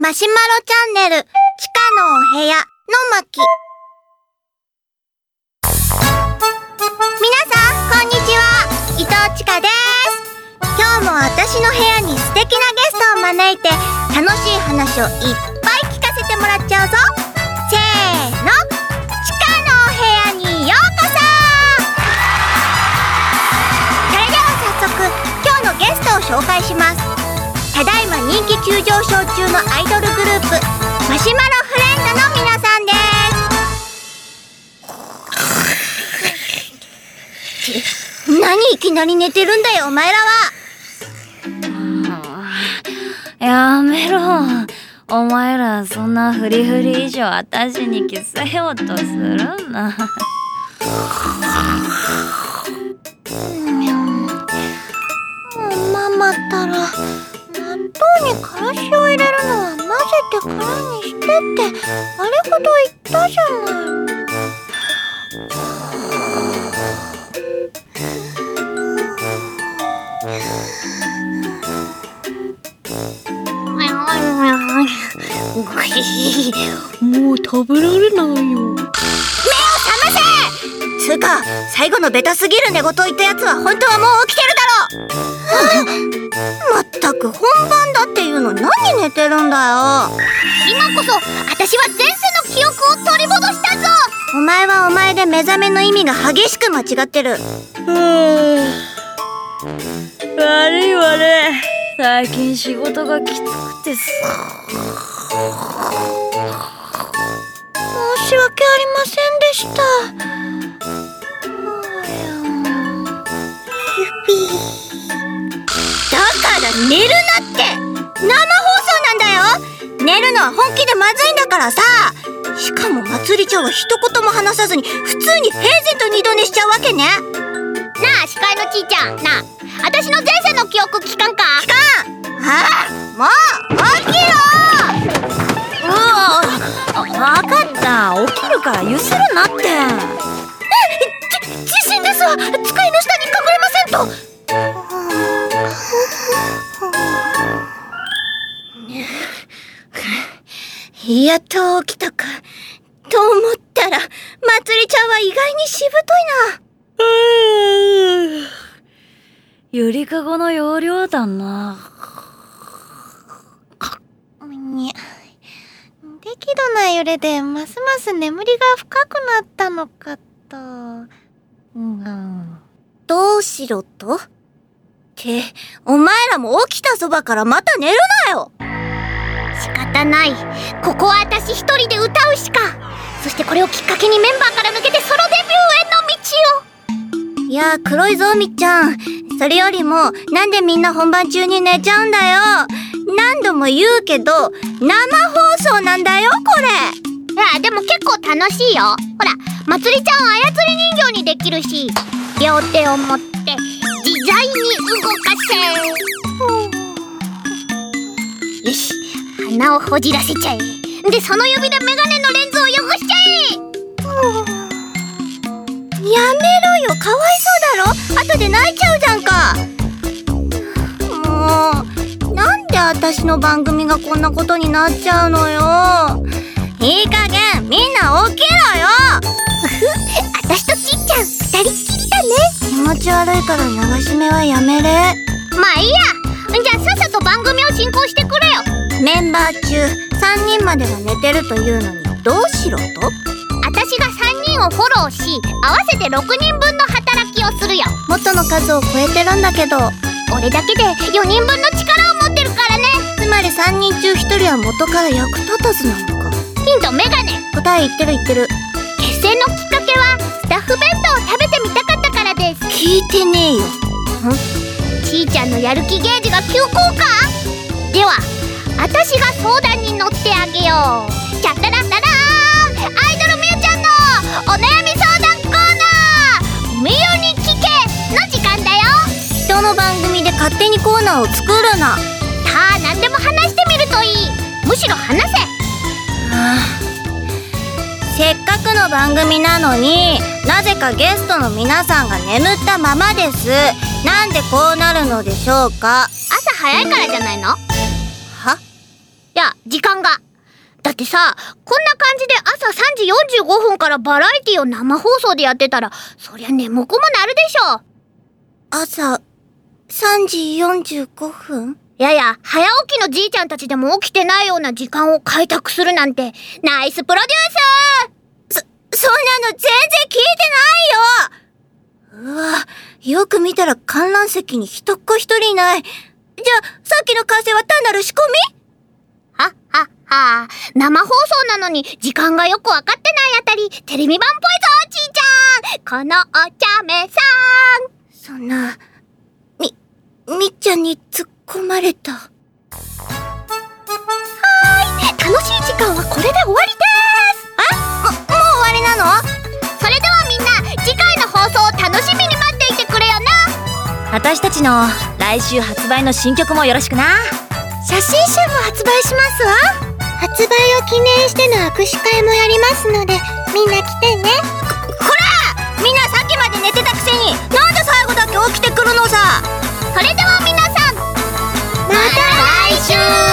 マシュマロチャンネル、地下のお部屋の巻。皆さん、こんにちは。伊藤千佳です。今日も私の部屋に素敵なゲストを招いて、楽しい話をいっぱい聞かせてもらっちゃうぞ。せーの、地下のお部屋にようこそそれでは早速、今日のゲストを紹介します。ただいま人気急上昇中のアイドルグループマシュマロフレンドの皆さんです。ち何いきなり寝てるんだよお前らは。やめろ。お前らそんなフリフリ以上私にキスようとするなママったら納豆にからしを入れるのは混ぜてからにしてってあれほど言ったじゃないもう食べられないよつうか最後のベタすぎる寝言言ったやつは本当はもう起きてるだろま ったく本番だっていうのに何寝てるんだよ。今こそ私は前世の記憶を取り戻したぞ。お前はお前で目覚めの意味が激しく間違ってる。悪い悪い。最近仕事がきつくてさ。申し訳ありませんでした寝るなって。生放送なんだよ。寝るのは本気でまずいんだからさ。しかもまつりちゃんは一言も話さずに普通に平然と二度寝しちゃうわけね。なあ司会のちいちゃん。なあ私の前世の記憶聞かんか？聞かん。ああもう起きろ。あ分かった。起きるからゆするなって。じ地震ですわ。机の下に隠れませんとやっと起きたかと思ったらまつりちゃんは意外にしぶといな。ゆりかごの容量だな。に適度な揺れでますます眠りが深くなったのかと。うん。どうしろと？って、お前らも起きたそばからまた寝るなよ仕方ない。ここは私一人で歌うしか。そしてこれをきっかけにメンバーから抜けてソロデビューへの道を。いや、黒いぞ、みっちゃん。それよりも、なんでみんな本番中に寝ちゃうんだよ。何度も言うけど、生放送なんだよ、これ。いや、でも結構楽しいよ。ほら、まつりちゃんを操り人形にできるし、両手を持って自在に動かせ。鼻をほじらせちゃえ。で、その指でメガネのレンズを汚しちゃえ。やめろよ、かわいそうだろ。後で泣いちゃうじゃんか。もう。なんで私の番組がこんなことになっちゃうのよいい加減みんな起きろよ私とちっちゃん二人っきりだね気持ち悪いから流し目はやめれまあいいやじゃあさっさと番組を進行してくれよメンバー中3人までが寝てるというのにどうしろと？私が3人をフォローし合わせて6人分の働きをするよ。元の数を超えてるんだけど。俺だけで4人分の力を持ってるからね。つまり3人中1人は元から役立たずなのか。ヒントメガネ。答え言ってる言ってる。結成のきっかけはスタッフ弁当を食べてみたかったからです。聞いてねえよ。んちーちゃんのやる気ゲージが急降下？では私が相談に乗ってあげよう。チャラッタラーアイドルみゆちゃんのお悩み相談コーナー。みゆに聞けの時間だよ。人の番組で勝手にコーナーを作るな。さあ何でも話してみるといい。むしろ話せ。せっかくの番組なのになぜかゲストの皆さんが眠ったままです。なんでこうなるのでしょうか。朝早いからじゃないの？ってさ、こんな感じで朝3時45分からバラエティを生放送でやってたら、そりゃ眠くもなるでしょ。朝、3時45分？いやや、早起きのじいちゃんたちでも起きてないような時間を開拓するなんて、ナイスプロデュースそ、そんなの全然聞いてないようわ、よく見たら観覧席に人っ子一人いない。じゃあ、さっきの完成は単なる仕込み？は、は、は、生放送なのに時間がよくわかってないあたり、テレビ版っぽいぞ、ちーちゃん。このお茶目さん。そんな、み、みっちゃんに突っ込まれた。はーい、楽しい時間はこれで終わりです。あも、もう終わりなの？それではみんな、次回の放送を楽しみに待っていてくれよな。私たちの来週発売の新曲もよろしくな。写真集も発売しますわ。発売を記念しての握手会もやりますのでみんな来てね。こら！みんなさっきまで寝てたくせになんで最後だけ起きてくるのさ。それでは皆さんまた来週！